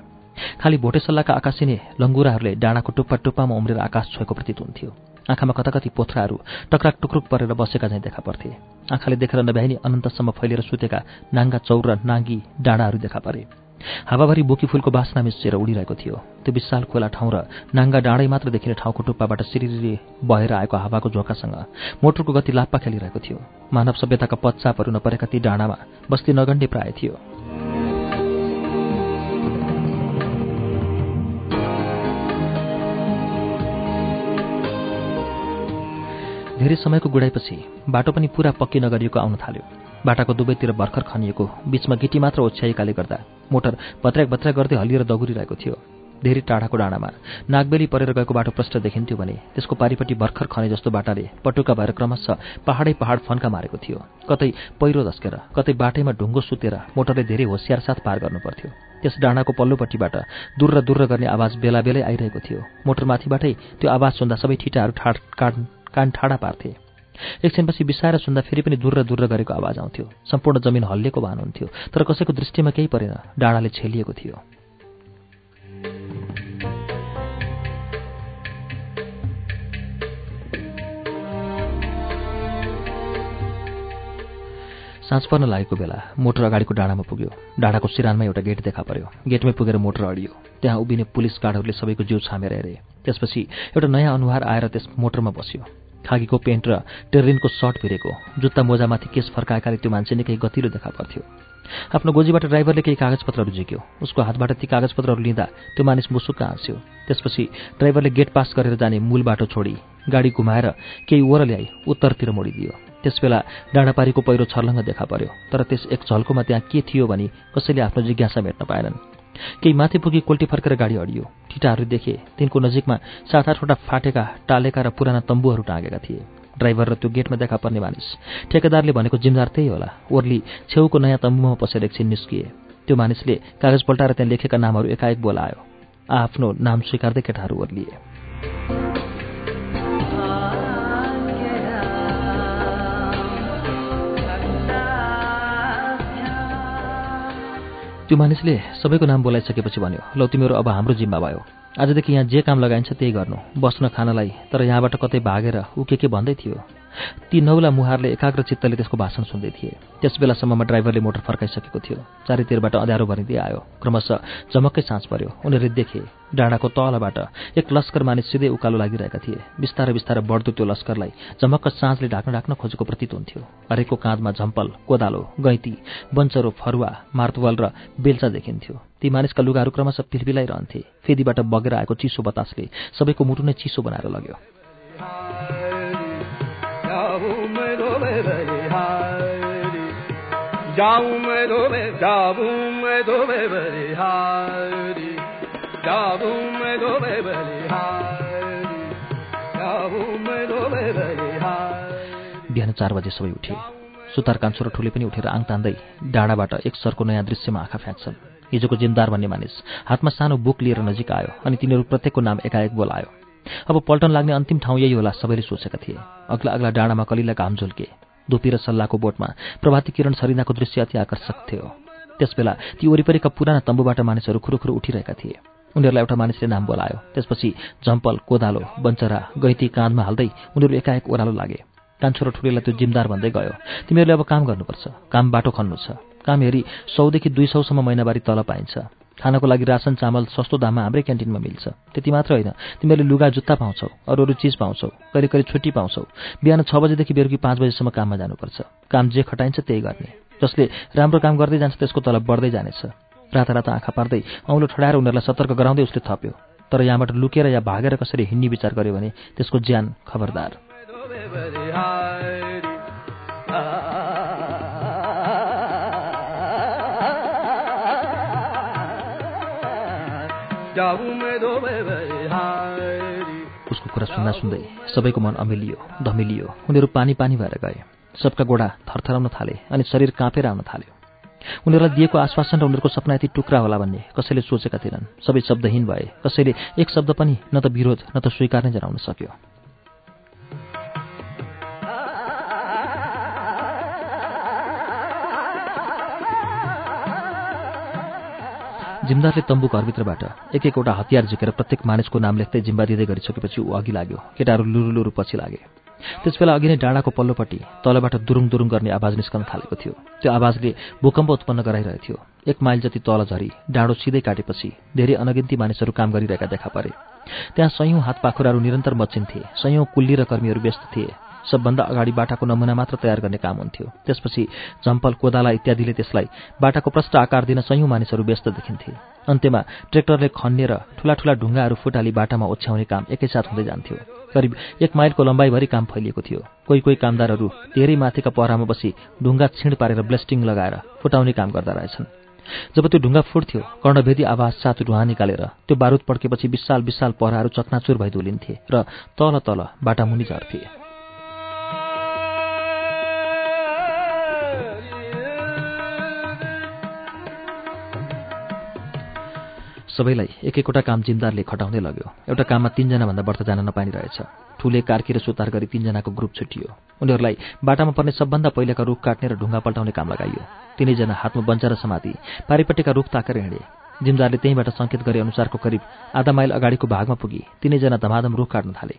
खालि भोटेसल्लाका आकाशिने लङ्गुराहरूले डाँडाको टुप्पा टुप्पामा उम्रेर आकाश छोएको प्रतीत हुन्थ्यो। आँखामा कता कति पोथ्राहरू टक्राक टुक्रुक परेर बसेका झैँ देखा पर्थे। आँखाले देखेर नभ्याइनी अनन्तसम्म फैलिएर सुतेका नाङ्गा चौर र नाङ्गी डाँडाहरू देखा परे। हावाभरि बोकी फुलको बासना मिसिएर उडिरहेको थियो। त्यो विशाल खोला ठाउँ र नाङ्गा डाँडै मात्र देखिने ठाउँको टुप्पाबाट सिरिरी बहेर आएको हावाको झोकासँग मोटरको गति लाप्पा खेलिरहेको थियो। मानव सभ्यताका पच्चापहरू नपरेका ती डाँडामा बस्ती नगण्डे प्राय थियो। धेरै समयको गुडाइपछि बाटो पनि पुरा पक्की नगरिएको आउन थाल्यो। बाटाको दुवैतिर भर्खर खनिएको बीचमा गिटी मात्र ओछ्याएकाले गर्दा मोटर भत्र्याक भत्र्याक गर्दै हलिएर दगुरिरहेको थियो। धेरै टाढाको डाँडामा नागबेली परेर गएको बाटो प्रष्ट देखिन्थ्यो भने त्यसको पारिपट्टि भर्खर खने जस्तो बाटाले पटुका भएर क्रमशः पहाडै पहाड फन्का मारेको थियो। कतै पहिरो धस्केर कतै बाटैमा ढुङ्गो सुतेर मोटरले धेरै होसियार साथ पार गर्नु पर्थ्यो। त्यस डाँडाको पल्लोपट्टिबाट दुर्र दुर्र गर्ने आवाज बेला बेलै आइरहेको थियो। मोटर माथिबाटै त्यो आवाज सुन्दा सबै ठिटाहरू ठाड कान ठाडा पार्थे। एकछिनपछि बिसाएर सुन्दा फेरि पनि दुर्र दुर्र गरेको आवाज आउँथ्यो। सम्पूर्ण जमिन हल्लिएको भान हुन्थ्यो तर कसैको दृष्टिमा केही परेन डाँडाले छेलिएको थियो। साँझ पर्न लागेको बेला मोटर अगाडिको डाँडामा पुग्यो। डाँडाको सिरानमा एउटा गेट देखा पर्यो। गेटमै पुगेर मोटर अडियो। त्यहाँ उभिने पुलिस गार्डहरूले सबैको जिउ छामेर हेरे। त्यसपछि एउटा नयाँ अनुहार आएर त्यस मोटरमा बस्यो। खागीको पेन्ट र टेरिनको सर्ट भिरेको जुत्ता मोजामाथि केस फर्काएकाले त्यो मान्छे निकै गतिलो देखा पर्थ्यो। आफ्नो गोजीबाट ड्राइभरले केही कागजपत्रहरू झिक्यो। उसको हातबाट ती कागजपत्रहरू लिँदा त्यो मानिस मुसुक्क हाँस्यो। त्यसपछि ड्राइभरले गेट पास गरेर जाने मूल बाटो छोडी गाडी घुमाएर केही ओर ल्याई उत्तरतिर मोडिदियो। त्यसबेला डाँडापारीको पहिरो छर्लङ्ग देखा पर्यो तर त्यस एक झल्कोमा त्यहाँ के थियो भनी कसैले आफ्नो जिज्ञासा मेट्न पाएनन्। केही माथि पुगी कोल्टी फर्केर गाडी अडियो। ठिटाहरू देखे तिनको नजिकमा सात आठवटा फाटेका टालेका र पुराना तम्बुहरू टाँगेका थिए। ड्राइभर र त्यो गेटमा देखा पर्ने मानिस। ठेकेदारले भनेको जिम्मेदार त्यही होला। ओर्ली छेउको नयाँ तम्बुमा पसेर एकछिन निस्किए। त्यो मानिसले कागज पल्टाएर त्यहाँ लेखेका नामहरू एकाएक बोलायो। आफ्नो नाम स्वीकार्दै केटाहरू ओर्लिए। त्यो मानिसले सबैको नाम बोलाइसकेपछि भन्यो लौ तिमीहरू अब हाम्रो जिम्मा भयो। आजदेखि यहाँ जे काम लगाइन्छ त्यही गर्नु। बस्न खानलाई। तर यहाँबाट कतै भागेर ऊ के के भन्दै थियो? ती नौला मुहारले एकाग्र चित्तले त्यसको भाषण सुन्दै थिए। त्यस बेलासम्ममा ड्राइभरले मोटर फर्काइसकेको थियो। चारैतिरबाट अँध्यारो भनिदिए आयो। क्रमशः झमक्कै साँझ पर्यो। उनीहरूले देखे डाँडाको तलबाट एक लस्कर मानिस सिधै उकालो लागिरहेका थिए। बिस्तारै बिस्तारै बढ्दो त्यो लस्करलाई झमक्क साँझले ढाक्न ढाक्न खोजेको प्रतीत हुन्थ्यो। हरेकको काँधमा झम्पल कोदालो गैँती बन्चरो फरुवा मार्तवल र बेल्चा देखिन्थ्यो। ती मानिसका लुगाहरू क्रमशः पिलपिलाइरहन्थे फेदीबाट बगेर आएको चिसो बतासले सबैको मुटु नै चिसो बनाएर लग्यो। बिहान चार बजे सबै उठे। सुतार कान्छो र ठुले पनि उठेर आङ तान्दै डाँडाबाट एक सरको नयाँ दृश्यमा आँखा फ्याँक्छन्। हिजोको जिमदार भन्ने मानिस। हातमा सानो बुक लिएर नजिक आयो अनि तिनीहरू प्रत्येकको नाम एकाएक बोलायो। अब पल्टन लाग्ने अन्तिम ठाउँ यही होला सबैले सोचेका थिए। अग्ला अग्ला डाँडामा कलिला घाम झुल्के। धुपी र सल्लाहको बोटमा प्रभाती किरण सरिनाको दृश्य अति आकर्षक थियो। त्यसबेला ती वरिपरिका पुराना तम्बुबाट मानिसहरू खुरुखुरु उठिरहेका थिए। उनीहरूलाई एउटा मानिसले नाम बोलायो। त्यसपछि झम्पल कोदालो बन्चरा गैती काँधमा हाल्दै उनीहरू एकाएक ओह्रालो लागे। कान्छो र ठुलेलाई त्यो जिम्दार भन्दै गयो तिमीहरूले अब काम गर्नुपर्छ। काम बाटो खन्नु छ। काम हेरी सौदेखि दुई सौसम्म महिनावारी तल पाइन्छ। खानको लागि रासन चामल सस्तो दाममा हाम्रै क्यान्टिनमा मिल्छ। त्यति मात्र होइन तिमीहरूले लुगा जुत्ता पाउँछौ अरू अरू चिज पाउँछौ कहिले कहिले छुट्टी पाउँछौ। बिहान छ बजेदेखि बेलुकी पाँच बजीसम्म काममा जानुपर्छ। काम जे खटाइन्छ त्यही गर्ने। जसले राम्रो काम गर्दै जान्छ त्यसको तलब बढ्दै जानेछ। राता राता आँखा पार्दै औँलो ठडाएर उनीहरूलाई सतर्क गराउँदै उसले थप्यो। तर यहाँबाट लुकेर या भागेर कसरी हिँड्ने विचार गर्यो भने त्यसको ज्यान खबरदार। उसको कुरा सुन्दा सुन्दै सबैको मन अमिलियो धमिलियो। उनीहरू पानी पानी भएर गए। सबका गोडा थरथराउन थाले अनि शरीर काँपेर आउन थाल्यो। उनीहरूलाई दिएको आश्वासन र उनीहरूको सपना यति टुक्रा होला भन्ने कसैले सोचेका थिएनन्। सबै शब्दहीन भए कसैले एक शब्द पनि न त विरोध न त स्वीकार नै जनाउन सक्यो। जिम्दारले तम्बु घरभित्रबाट एक एकवटा हतियार झिकेर प्रत्येक मानिसको नाम लेख्दै जिम्बा दिँदै गरिसकेपछि ऊ अघि लाग्यो। केटाहरू लुरु लुरु पछि लागे। त्यसबेला अघि नै डाँडाको पल्लोपट्टि तलबाट दुरुङ दुरुङ गर्ने आवाज निस्कन थालेको थियो। त्यो आवाजले भूकम्प उत्पन्न गराइरहेको थियो। एक माइल जति तल झरी डाँडो सिधै काटेपछि धेरै अनगिन्ती मानिसहरू काम गरिरहेका देखा परे। त्यहाँ सयौँ हात पाखुराहरू निरन्तर मचिन्थे सयौँ कुल्ली र कर्मीहरू व्यस्त थिए। सबभन्दा अगाडि बाटाको नमुना मात्र तयार गर्ने काम हुन्थ्यो। त्यसपछि झम्पल कोदाला इत्यादिले त्यसलाई बाटाको प्रष्ट आकार दिन सयौँ मानिसहरू व्यस्त देखिन्थे। अन्त्यमा ट्रेक्टरले खन्ने र ठुला ठुला ढुङ्गाहरू फुटाली बाटामा ओछ्याउने काम एकैसाथ हुँदै जान्थ्यो। करिब एक माइलको लम्बाइभरि काम फैलिएको थियो। कोही कोही कामदारहरू धेरै माथिका पहरामा बसी ढुङ्गा छिण पारेर ब्लेस्टिङ लगाएर फुटाउने काम गर्दा रहेछन्। जब त्यो ढुङ्गा फुट्थ्यो कर्णभेदी आवाज साथ ढुवा निकालेर त्यो बारुद पड्केपछि विशाल विशाल पहराहरू चकनाचुर भइ धुलिन्थे र तल तल बाटामुनि झर्थे। सबैलाई एक एकवटा काम जिम्दारले खटाउँदै लग्यो। एउटा काममा तिनजनाभन्दा बढ्ता जान नपाइने रहेछ। ठुले कार्की र सुतार गरी तिनजनाको ग्रुप छुटियो। उनीहरूलाई बाटामा पर्ने सबभन्दा पहिलेका रुख काट्ने र ढुङ्गा पल्टाउने काम लगाइयो। तिनैजना हातमा बन्चरा समाति पारिपट्टिका रुख ताकेर हिँडे। जिम्दारले त्यहीँबाट सङ्केत गरे अनुसारको करिब आधा माइल अगाडिको भागमा पुगी तिनैजना धमाधम रुख काट्न थाले।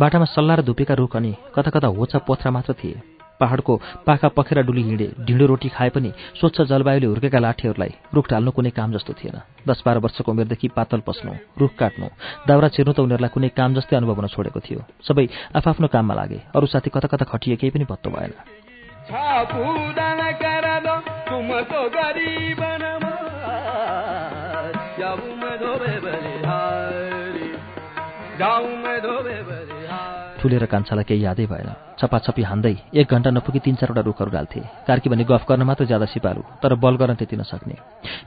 बाटामा सल्लाह र धुपेका रुख अनि कता कता होचा पोथ्रा मात्र थिए। पहाडको पाखा पखेरा डुली हिँडे ढिँडो रोटी खाए पनि स्वच्छ जलवायुले हुर्केका लाठीहरूलाई रुख ढाल्नु कुनै काम जस्तो थिएन। दस बाह्र वर्षको उमेरदेखि पातल पस्नु रुख काट्नु दाउरा छिर्नु त उनीहरूलाई कुनै काम जस्तै अनुभव हुन छोडेको थियो। सबै आफआफ्नो काममा लागे अरू साथी कता कता खटिए केही पनि पत्तो भएन। ठुलेर कान्छालाई केही यादै भएन। छपाछपी हान्दै एक घन्टा नपुगी तिन चारवटा रुखहरू डाल्थे कार्की भने गफ गर्न मात्र ज्यादा सिपालु तर बल गर्न त्यति नसक्ने।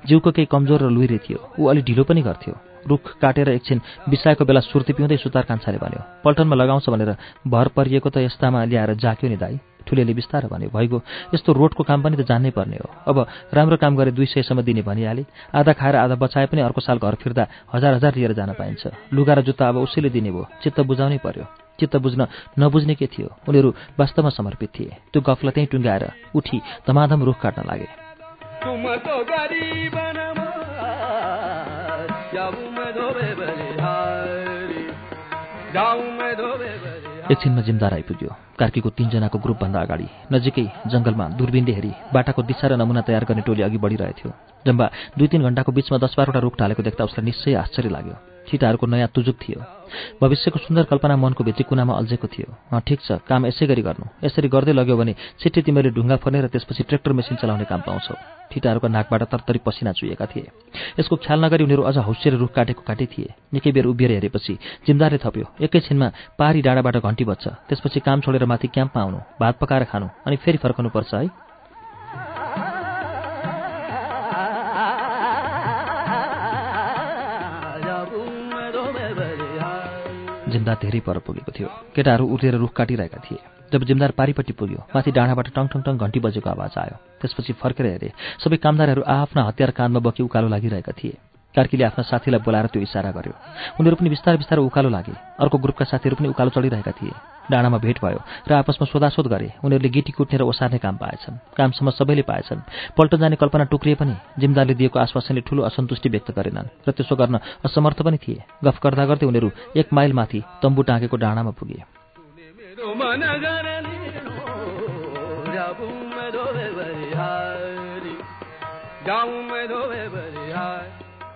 जिउको केही कमजोर र लुइरे थियो ऊ अलि ढिलो पनि गर्थ्यो। रुख काटेर एकछिन बिसाएको बेला सुर्ती पिउँदै सुतार कान्छाले भन्यो पल्टनमा लगाउँछ भनेर भर परिएको त यस्तामा ल्याएर जाक्यो नि दाई। ठुलेले बिस्तारो भन्यो भइगयो। यस्तो रोडको काम पनि त जान्नै पर्ने हो। अब राम्रो काम गरे दुई सयसम्म दिने भनिहाले। आधा खाएर आधा बचाए पनि अर्को साल घर फिर्दा हजार हजार लिएर जान पाइन्छ। लुगा र जुत्ता अब उसैले दिने भयो। चित्त बुझाउनै पर्यो। चित्त बुझ्न नबुझ्ने के थियो? उनीहरू वास्तवमा समर्पित थिए। त्यो गफलाई त्यहीँ टुङ्गाएर उठी धमाधम रुख काट्न लागे। एकछिनमा जिम्दार आइपुग्यो कार्कीको तिनजनाको ग्रुपभन्दा अगाडि नजिकै जङ्गलमा दुर्बिनले हेरी बाटाको दिशा र नमुना तयार गर्ने टोली अघि बढिरहेथ्यो जम्बा दुई तिन घण्टाको बिचमा दस बाह्रवटा रुख ढालेको देख्दा उसलाई निश्चय आश्चर्य लाग्यो। छिटाहरूको नयाँ तुजुक थियो। भविष्यको सुन्दर कल्पना मनको भित्री कुनामा अल्झेको थियो। ठिक छ काम यसै गरी गर्नु। यसरी गर्दै लग्यो भने छिट्टी तिमीले ढुङ्गा फर्ने र त्यसपछि ट्र्याक्टर मेसिन चलाउने काम पाउँछौ ठिटाहरूको नाकबाट तरतरी पसिना चुएका थिए। यसको ख्याल नगरी उनीहरू अझ हौसिएर रुख काटेको काटे थिए। निकै बेर उभिएर हेरेपछि जिम्दारले थप्यो एकैछिनमा पारी डाँडाबाट घन्टी बज्छ त्यसपछि काम छोडेर माथि क्याम्पमा आउनु भात पकाएर खानु अनि फेरि फर्कनुपर्छ है। जिम्दार धेरै पर पुगेको थियो। केटाहरू उठेर रुख काटिरहेका थिए। जब जिम्दार पारिपट्टि पुग्यो माथि डाँडाबाट टङ टङ टङ घन्टी बजेको आवाज आयो। त्यसपछि फर्केर हेरे सबै कामदारहरू आफ्ना हतियार काँधमा बोकी उकालो लागिरहेका थिए। कार्कीले आफ्ना साथीलाई बोलाएर त्यो इसारा गर्यो। उनीहरू पनि बिस्तारै बिस्तारै उकालो लागे। अर्को ग्रुपका साथीहरू पनि उकालो चढिरहेका थिए। डाँडामा भेट भयो र आपसमा सोधासोध गरे। उनीहरूले गिटी कुट्ने र ओसार्ने काम पाएछन्। कामसम्म सबैले पाएछन्। पल्ट जाने कल्पना टुक्रिए पनि जिम्दारले दिएको आश्वासनले ठूलो असन्तुष्टि व्यक्त गरेनन् र त्यसो गर्न असमर्थ पनि थिए। गफ गर्दा गर्दै उनीहरू एक माइल माथि तम्बु टाँगेको डाँडामा पुगे।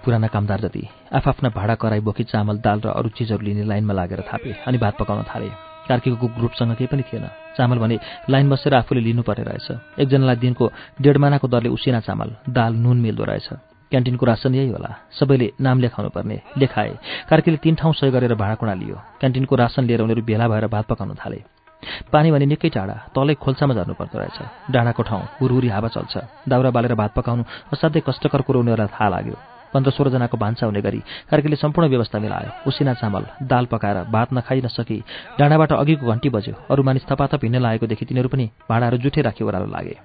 पुराना कामदार जति आफ्ना भाडा कराई बोकी चामल दाल र अरू चिजहरू लिने लाइनमा लागेर थापे अनि भात पकाउन थाले। कार्कीको ग्रुपसँग केही पनि थिएन। चामल भने लाइन बसेर आफूले लिनुपर्ने रहेछ। एकजनालाई दिनको डेढ मानाको दरले उसिना चामल दाल नुन मिल्दो रहेछ। क्यान्टिनको रासन यही होला। सबैले नाम लेखाउनु पर्ने लेखाए। कार्कीले तीन ठाउँ सय गरेर भाँडाकुँडा लियो। क्यान्टिनको रासन लिएर उनीहरू भेला भएर भात पकाउन थाले। पानी भने निकै टाढा तलै खोल्सामा झर्नु पर्दो रहेछ। डाँडाको ठाउँ हुरहुरी हावा चल्छ। दाउरा बालेर भात पकाउनु असाध्यै कष्टकर कुरो उनीहरूलाई थाहा लाग्यो। पन्ध्र सोह्रजनाको भान्सा हुने गरी कार्कीले सम्पूर्ण व्यवस्था मिलायो। उसिना चामल दाल पकाएर भात नखाइ नसकी डाँडाबाट अघिको घन्टी बज्यो। अरू मानिस थपाथप हिँड्न लागेकोदेखि तिनीहरू पनि भाँडाहरू जुठे राखी ओह्रालो लागे।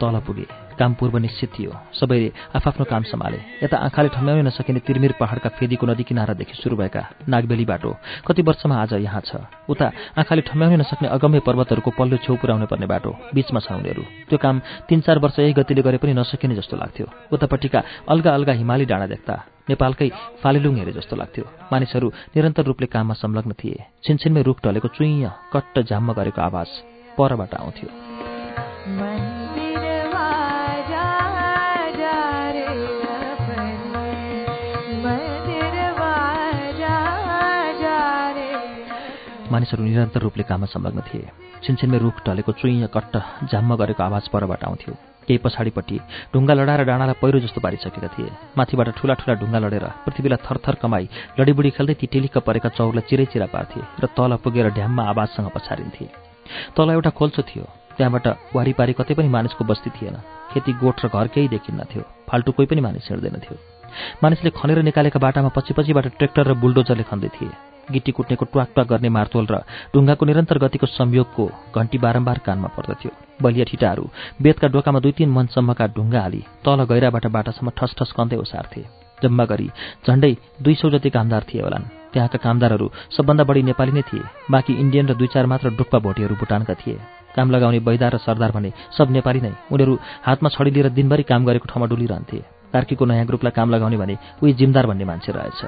तल पुगे। काम पूर्व निश्चित थियो। सबैले आफ्नो काम सम्हाले। यता आँखाले ठम्याउनै नसकिने तिरमिर पहाडका फेदीको नदी किनारादेखि सुरु भएका नागबेली बाटो कति वर्षमा आज यहाँ छ। उता आँखाले ठम्याउनै नसक्ने अगम्य पर्वतहरूको पल्लो छेउ पुर्याउनु पर्ने बाटो बीचमा छ उनीहरू। त्यो काम तीन चार वर्ष यही गतिले गरे पनि नसकिने जस्तो लाग्थ्यो। उतापट्टिका अलगा अलगा हिमाली डाँडा देख्दा नेपालकै फालेलुङ हेरे जस्तो लाग्थ्यो। मानिसहरू निरन्तर रूपले काममा संलग्न थिए। छिनछिनमै रुख ढलेको चुइँ कट्ट झाम्म गरेको आवाज परबाट आउँथ्यो। मानिसहरू निरन्तर रूपले काममा संलग्न थिए। छिनछिनमै रुख ढलेको चुइँ कट्ट झाम्म गरेको आवाज परबाट आउँथ्यो। केही पछाडिपट्टि ढुङ्गा लडाएर डाँडालाई पहिरो जस्तो पारिसकेका थिए। माथिबाट ठुला ठुला ढुङ्गा लडेर पृथ्वीलाई थरथर कमाई लडीबुडी खेल्दै ती टेलिक्क परेका चौरलाई चिरै चिरा पार्थे र तल पुगेर ढ्याममा आवाजसँग पछारिन्थे। तल एउटा खोल्चो थियो। त्यहाँबाट वारिपारी कतै पनि मानिसको बस्ती थिएन। खेती गोठ र घर केही देखिन्न थियो फाल्टु कोही पनि मानिस हिँड्दैन थियो मानिसले खनेर निकालेका बाटामा पछि पछिबाट ट्र्याक्टर र बुल्डोजरले खन्दै थिए। गिटी कुट्नेको ट्वाक ट्वाक गर्ने मार्तोल र ढुङ्गाको निरन्तर गतिको संयोगको घन्टी बारम्बार कानमा पर्दथ्यो। बलिया ठिटाहरू बेतका डोकामा दुई तिन मनसम्मका ढुङ्गा हाली तल गैराबाट बाटासम्म ठस ठस कन्दै ओसार्थे। जम्मा गरी झण्डै दुई सौ जति कामदार थिए होलान्। त्यहाँका कामदारहरू सबभन्दा बढी नेपाली नै थिए बाँकी इन्डियन र दुई चार मात्र डुक्पा भोटेहरू भुटानका थिए। काम लगाउने बैदा र सरदार भने सब नेपाली नै उनीहरू हातमा छडी लिएर दिनभरि काम गरेको ठाउँमा डुलिरहन्थे। कार्कीको नयाँ ग्रुपलाई काम लगाउने भने उही जिमदार भन्ने मान्छे रहेछ।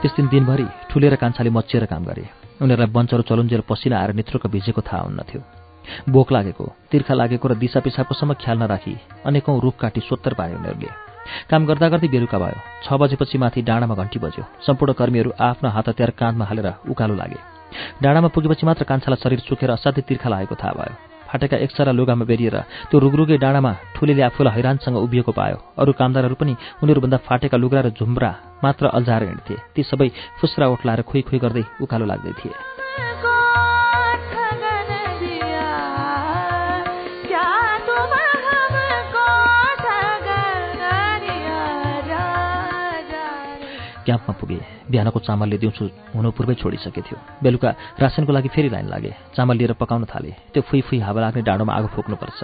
त्यस दिन दिनभरि ठुलेर कान्छाले मचिएर काम गरे। उनीहरूलाई बन्चरो चलुन्जेल पसिना आएर नेत्रको भिजेको थाहा हुन्नथ्यो बोक लागेको तिर्खा लागेको र दिशा पिसाबकोसम्म ख्याल नराखी अनेकौँ रुख काटी सोत्तर पारे उनीहरूले। काम गर्दा गर्दै बेलुका भयो। छ बजेपछि माथि डाँडामा घन्टी बज्यो। सम्पूर्ण कर्मीहरू आफ्नो हात हतियार काँधमा हालेर उकालो लागे। डाँडामा पुगेपछि मात्र कान्छालाई शरीर सुकेर असाध्यै तिर्खा लागेको थाहा भयो। फाटेका एकसरा लुगामा बेरिएर त्यो रुगरुगे डाँडामा ठुलीले आफूलाई हैरानसँग उभिएको पायो। अरू कामदारहरू पनि उनीहरूभन्दा फाटेका लुगा र झुम्रा मात्र अल्झाएर हिँड्थे। ती सबै फुस्रा ओठलाएर खुइ खुइ गर्दै उकालो लाग्दै थिए। क्याम्पमा पुगे। बिहानको चामलले दिउँसो हुनु पूर्वै छोडिसके थियो बेलुका रासनको लागि फेरि लाइन लागे। चामल लिएर पकाउन थाले। त्यो फुइ फुइ हावा लाग्ने डाँडोमा आगो फुक्नुपर्छ।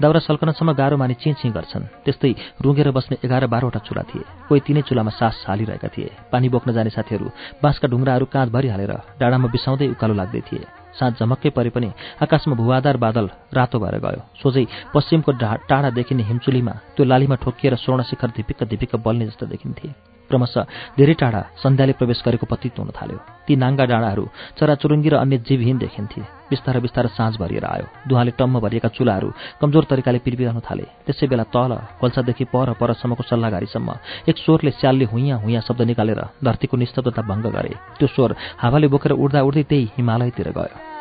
दाउरा सल्कनसम्म गाह्रो मानि चिँ चिँ गर्छन्। त्यस्तै रुँगेर बस्ने एघार बाह्रवटा चुला थिए। कोही तिनै चुलामा सास हालिरहेका थिए। पानी बोक्न जाने साथीहरू बाँसका ढुङ्ग्राहरू काँध हालेर डाँडामा बिसाउँदै उकालो लाग्दै थिए। साँझ झमक्कै परे पनि आकाशमा भुवादार बादल रातो भएर गयो। सोझै पश्चिमको टाढा देखिने हिमचुलीमा त्यो लालीमा ठोकिएर स्वर्ण शिखर धिपिक्क धिपिक्क बल्ने जस्तो देखिन्थे। क्रमशः धेरै टाढा सन्ध्याले प्रवेश गरेको पतित हुन थाल्यो। ती नाङ्गा डाँडाहरू चराचुरुङ्गी र अन्य जीवहीन देखिन्थे। बिस्तारै बिस्तारै साँझ भरिएर आयो। दुहाले टम्म भरिएका चुलाहरू कमजोर तरिकाले पिरपिरहन थाले। त्यसै बेला तल कल्सादेखि पर परसम्मको सल्लाहगारीसम्म एक स्वरले स्यालले हुइँ हुइँ शब्द निकालेर धरतीको निस्तब्धता भङ्ग गरे। त्यो स्वर हावाले बोकेर उड्दा उड्दै त्यही हिमालयतिर गयो।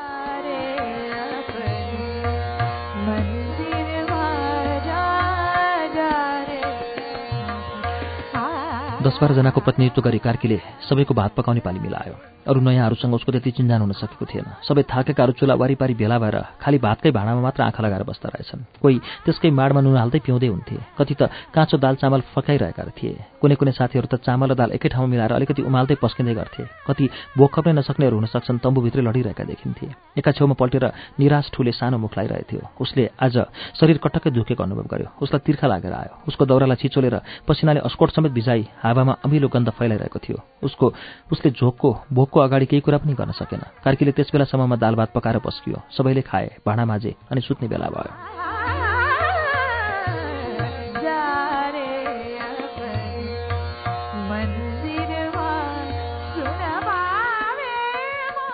दस बाह्रजनाको प्रतिनिधित्व गरी कार्कीले सबैको भात पकाउने पाली मिलायो। अरू नयाँहरूसँग उसको त्यति चिन्जान हुन सकेको थिएन। सबै थाकेकाहरू चुला वारिपारी भेला भएर खालि भातकै भाँडामा मात्र आँखा लगाएर बस्दा रहेछन्। कोही त्यसकै माडमा नुन हाल्दै पिउँदै हुन्थे। कति त काँचो दाल चामल फकाइरहेका थिए। कुनै कुनै साथीहरू त चामल र दाल एकै ठाउँमा मिलाएर अलिकति उमाल्दै पस्किँदै गर्थे। कति बोक खप्नै नसक्नेहरू हुन सक्छन् तम्बुभित्रै लडिरहेका देखिन्थे। एका छेउमा पल्टेर निराश ठुले सानो मुख लगाइरहेको थियो उसले आज शरीर कटक्कै दुखेको अनुभव गर्यो। उसलाई तिर्खा लागेर आयो। उसको दौरालाई छिचोलेर पसिनाले अस्कोट समेत भिजाई हावामा अमिलो गन्ध फैलाइरहेको थियो। उसको उसले झोकको भोकको अगाडि केही कुरा पनि गर्न सकेन। कार्कीले त्यस बेलासम्ममा दाल भात पकाएर पस्कियो सबैले खाए भाँडा माझे अनि सुत्ने बेला भयो।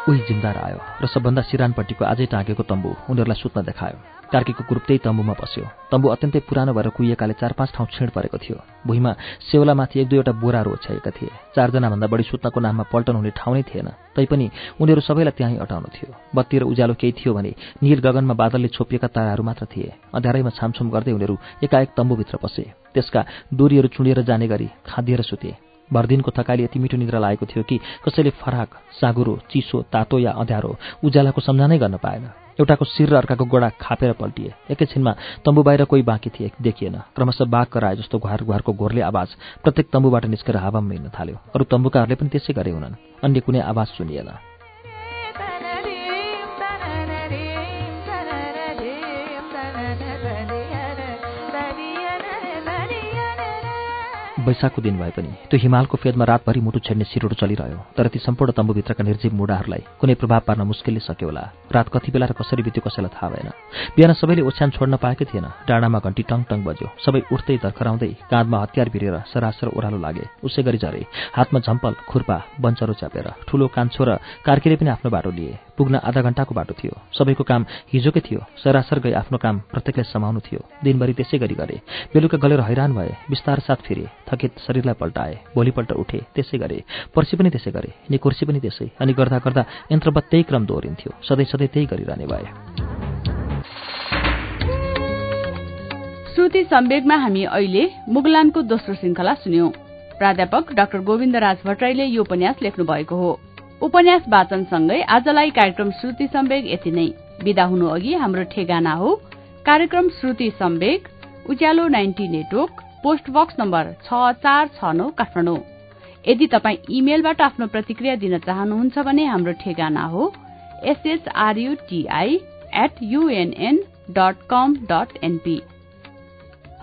उही जिम्दार आयो र सबभन्दा सिरानपट्टिको आजै टाँगेको तम्बु उनीहरूलाई सुत्न देखायो। कार्कीको ग्रुप त्यही तम्बुमा बस्यो तम्बु अत्यन्तै पुरानो भएर कुहिएकाले चार पाँच ठाउँ छिण परेको थियो। भुइँमा सेवलामाथि एक दुईवटा बोराहरू ओछ्याएका थिए। चारजनाभन्दा बढी सुत्नको नाममा पल्टन हुने ठाउँ नै थिएन। तैपनि उनीहरू सबैलाई त्यहीँ अटाउनु थियो। बत्ती र उज्यालो केही थियो भने निल गगनमा बादलले छोपिएका ताराहरू मात्र थिए। अँध्यारैमा छामछुम गर्दै उनीहरू एकाएक तम्बुभित्र पसे। त्यसका डोरीहरू चुँडिएर जाने गरी खाँदिएर सुते। भरदिनको थकाइले यति मिठो निद्रा लागेको थियो कि कसैले फराक साँगुरो चिसो तातो या अँध्यारो उज्यालाको सम्झानै गर्न पाएन। एउटाको शिर र अर्काको गोडा खापेर पल्टिए। एकैछिनमा तम्बु बाहिर कोही बाँकी थिए देखिएन। क्रमशः बाघ कराए जस्तो घुहार घुहारको घोरले आवाज प्रत्येक तम्बुबाट निस्केर हावामा मिल्न थाल्यो। अरू तम्बुकाहरूले पनि त्यसै गरे हुनन्। अन्य कुनै आवाज सुनिएन। वैशाखको दिन भए पनि त्यो हिमालको फेदमा रातभरि मुटु छेड्ने सिरोडो चलिरह्यो। तर ती सम्पूर्ण तम्बुभित्रका निर्जीव मुडाहरूलाई कुनै प्रभाव पार्न मुस्किलले होला। रात कति बेला र कसरी बित्यो कसैलाई थाहा भएन। बिहान सबैले ओछ्यान छोड्न पाएकै थिएन। डाँडामा घन्टी टङ टङ बज्यो। सबै उठ्दै धर्खराउँदै काँधमा हतियार भिरेर सरासर ओह्रालो लागे। उसै गरी झरे। हातमा झम्पल खुर्पा बन्चरो च्यापेर। ठुलो कान्छो र कार्कीले पनि आफ्नो बाटो लिए। पुग्न आधा घण्टाको बाटो थियो। सबैको काम हिजोकै थियो। सरासर गई आफ्नो काम प्रत्येकलाई समाउनु थियो। दिनभरि त्यसै गरी गरे। बेलुका गलेर हैरान भए। बिस्तार साथ फिरे। थकित शरीरलाई पल्टाए भोलिपल्ट उठे त्यसै गरे पर्सि पनि त्यसै गरे अनि कुर्सी पनि त्यसै अनि गर्दा गर्दा यन्त्रबत त्यही क्रम दोहोरिन्थ्यो सधैँ सधैँ त्यही गरिरहने भए। श्रुति सम्वेगमा हामी अहिले मुगलानको दोस्रो श्रृङ्खला सुन्यौं। प्राध्यापक डाक्टर गोविन्दराज भट्टराईले यो उपन्यास लेख्नु भएको हो। उपन्यास वाचनसँगै आजलाई कार्यक्रम श्रुति सम्वेग यति नै। विदा हुनु अघि हाम्रो ठेगाना हो कार्यक्रम Shruti Samveg Ujyalo ninety network. Post box number छ चार छ नौ काठमाडौँ। यदि तपाईँ इमेलबाट आफ्नो प्रतिक्रिया दिन चाहनुहुन्छ भने हाम्रो ठेगाना हो S H R U T I at U N N dot com dot N P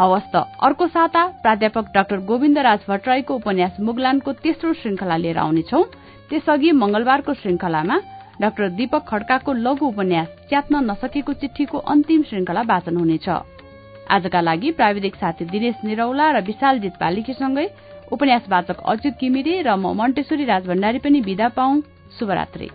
हवस् त अर्को साता प्राध्यापक डाक्टर गोविन्द राज भट्टराईको उपन्यास मुगलानको तेस्रो श्रृंखला लिएर आउनेछौ। त्यसअघि मंगलबारको श्रृंखलामा डाक्टर दीपक खड्काको लघु उपन्यास च्यात्न नसकेको चिठीको अन्तिम श्रृंखला वाचन हुनेछ। आजका लागि प्राविधिक साथी दिनेश निरौला र विशालजित पालिकीसँगै उपन्यास वाचक अच्युत किमिरे र म मण्टेश्वरी राजभण्डारी पनि विदा पाउ शुभरात्री।